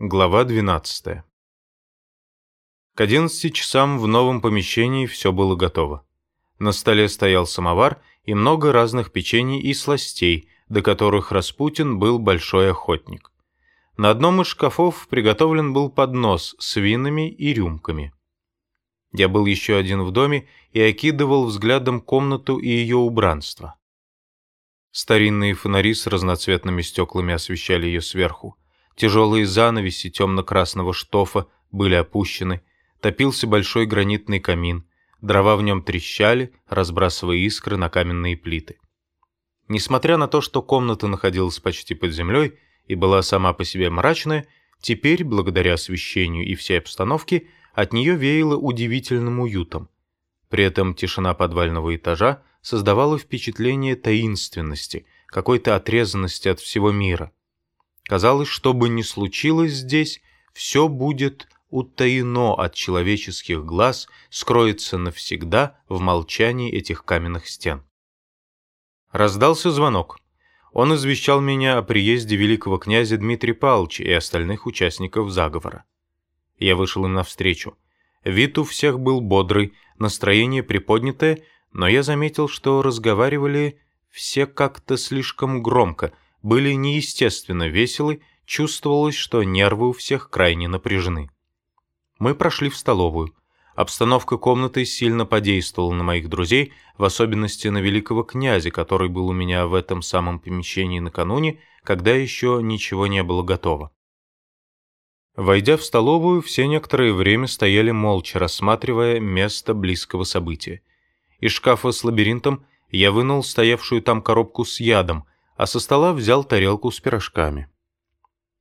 Глава 12. К 11 часам в новом помещении все было готово. На столе стоял самовар и много разных печений и сластей, до которых Распутин был большой охотник. На одном из шкафов приготовлен был поднос с винами и рюмками. Я был еще один в доме и окидывал взглядом комнату и ее убранство. Старинные фонари с разноцветными стеклами освещали ее сверху. Тяжелые занавеси темно-красного штофа были опущены, топился большой гранитный камин, дрова в нем трещали, разбрасывая искры на каменные плиты. Несмотря на то, что комната находилась почти под землей и была сама по себе мрачная, теперь, благодаря освещению и всей обстановке, от нее веяло удивительным уютом. При этом тишина подвального этажа создавала впечатление таинственности, какой-то отрезанности от всего мира. Казалось, что бы ни случилось здесь, все будет утаено от человеческих глаз, скроется навсегда в молчании этих каменных стен. Раздался звонок. Он извещал меня о приезде великого князя Дмитрия Павловича и остальных участников заговора. Я вышел им навстречу. Вид у всех был бодрый, настроение приподнятое, но я заметил, что разговаривали все как-то слишком громко – были неестественно веселы, чувствовалось, что нервы у всех крайне напряжены. Мы прошли в столовую. Обстановка комнаты сильно подействовала на моих друзей, в особенности на великого князя, который был у меня в этом самом помещении накануне, когда еще ничего не было готово. Войдя в столовую, все некоторое время стояли молча, рассматривая место близкого события. Из шкафа с лабиринтом я вынул стоявшую там коробку с ядом, а со стола взял тарелку с пирожками.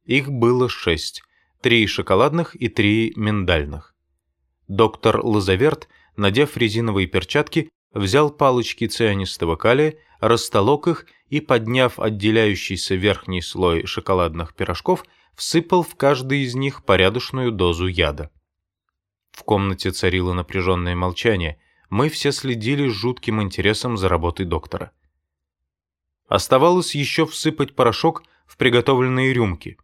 Их было шесть, три шоколадных и три миндальных. Доктор Лазаверт, надев резиновые перчатки, взял палочки цианистого калия, растолок их и, подняв отделяющийся верхний слой шоколадных пирожков, всыпал в каждый из них порядочную дозу яда. В комнате царило напряженное молчание, мы все следили с жутким интересом за работой доктора. Оставалось еще всыпать порошок в приготовленные рюмки.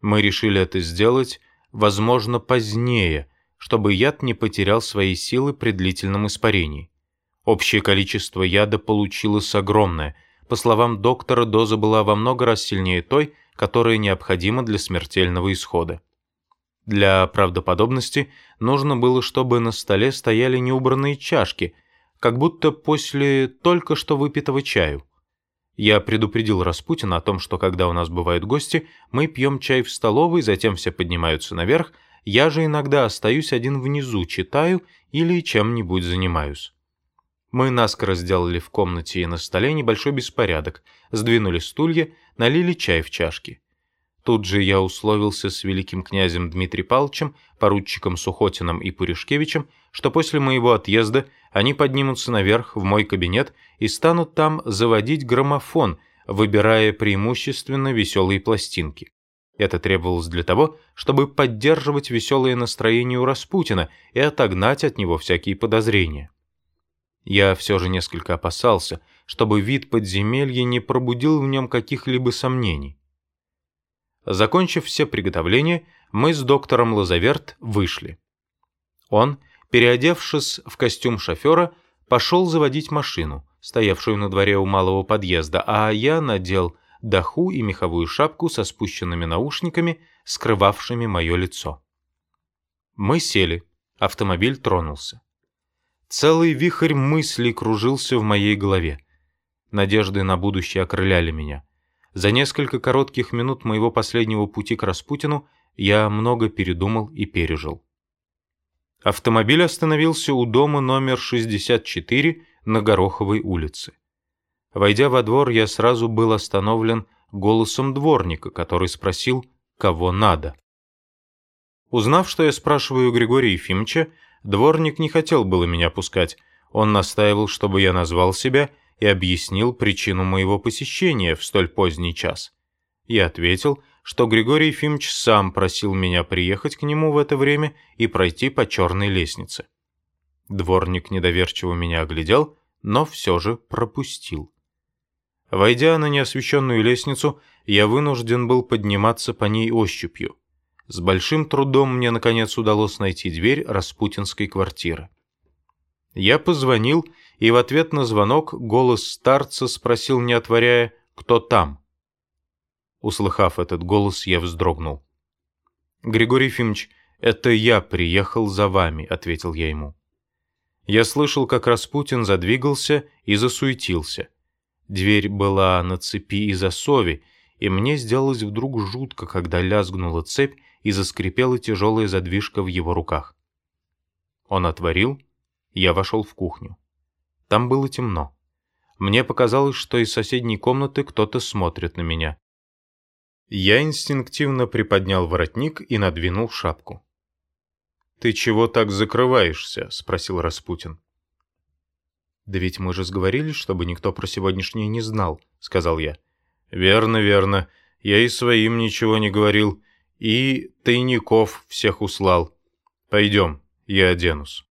Мы решили это сделать, возможно, позднее, чтобы яд не потерял свои силы при длительном испарении. Общее количество яда получилось огромное. По словам доктора, доза была во много раз сильнее той, которая необходима для смертельного исхода. Для правдоподобности нужно было, чтобы на столе стояли неубранные чашки, как будто после только что выпитого чаю. Я предупредил Распутина о том, что когда у нас бывают гости, мы пьем чай в столовой, затем все поднимаются наверх, я же иногда остаюсь один внизу, читаю или чем-нибудь занимаюсь. Мы наскоро сделали в комнате и на столе небольшой беспорядок, сдвинули стулья, налили чай в чашки. Тут же я условился с великим князем Дмитрием Павловичем, поручиком Сухотиным и Пуришкевичем, что после моего отъезда они поднимутся наверх в мой кабинет и станут там заводить граммофон, выбирая преимущественно веселые пластинки. Это требовалось для того, чтобы поддерживать веселое настроение у Распутина и отогнать от него всякие подозрения. Я все же несколько опасался, чтобы вид подземелья не пробудил в нем каких-либо сомнений. Закончив все приготовления, мы с доктором Лазаверт вышли. Он, переодевшись в костюм шофера, пошел заводить машину, стоявшую на дворе у малого подъезда, а я надел даху и меховую шапку со спущенными наушниками, скрывавшими мое лицо. Мы сели, автомобиль тронулся. Целый вихрь мыслей кружился в моей голове. Надежды на будущее окрыляли меня. За несколько коротких минут моего последнего пути к Распутину я много передумал и пережил. Автомобиль остановился у дома номер 64 на Гороховой улице. Войдя во двор, я сразу был остановлен голосом дворника, который спросил, кого надо. Узнав, что я спрашиваю Григория Ефимовича, дворник не хотел было меня пускать. Он настаивал, чтобы я назвал себя и объяснил причину моего посещения в столь поздний час. Я ответил, что Григорий Ефимович сам просил меня приехать к нему в это время и пройти по черной лестнице. Дворник недоверчиво меня оглядел, но все же пропустил. Войдя на неосвещенную лестницу, я вынужден был подниматься по ней ощупью. С большим трудом мне, наконец, удалось найти дверь распутинской квартиры. Я позвонил, и в ответ на звонок голос старца спросил, не отворяя, кто там. Услыхав этот голос, я вздрогнул. «Григорий Ефимович, это я приехал за вами», — ответил я ему. Я слышал, как Распутин задвигался и засуетился. Дверь была на цепи и засове, и мне сделалось вдруг жутко, когда лязгнула цепь и заскрипела тяжелая задвижка в его руках. Он отворил, я вошел в кухню. Там было темно. Мне показалось, что из соседней комнаты кто-то смотрит на меня. Я инстинктивно приподнял воротник и надвинул шапку. «Ты чего так закрываешься?» — спросил Распутин. «Да ведь мы же сговорились, чтобы никто про сегодняшнее не знал», — сказал я. «Верно, верно. Я и своим ничего не говорил. И тайников всех услал. Пойдем, я оденусь».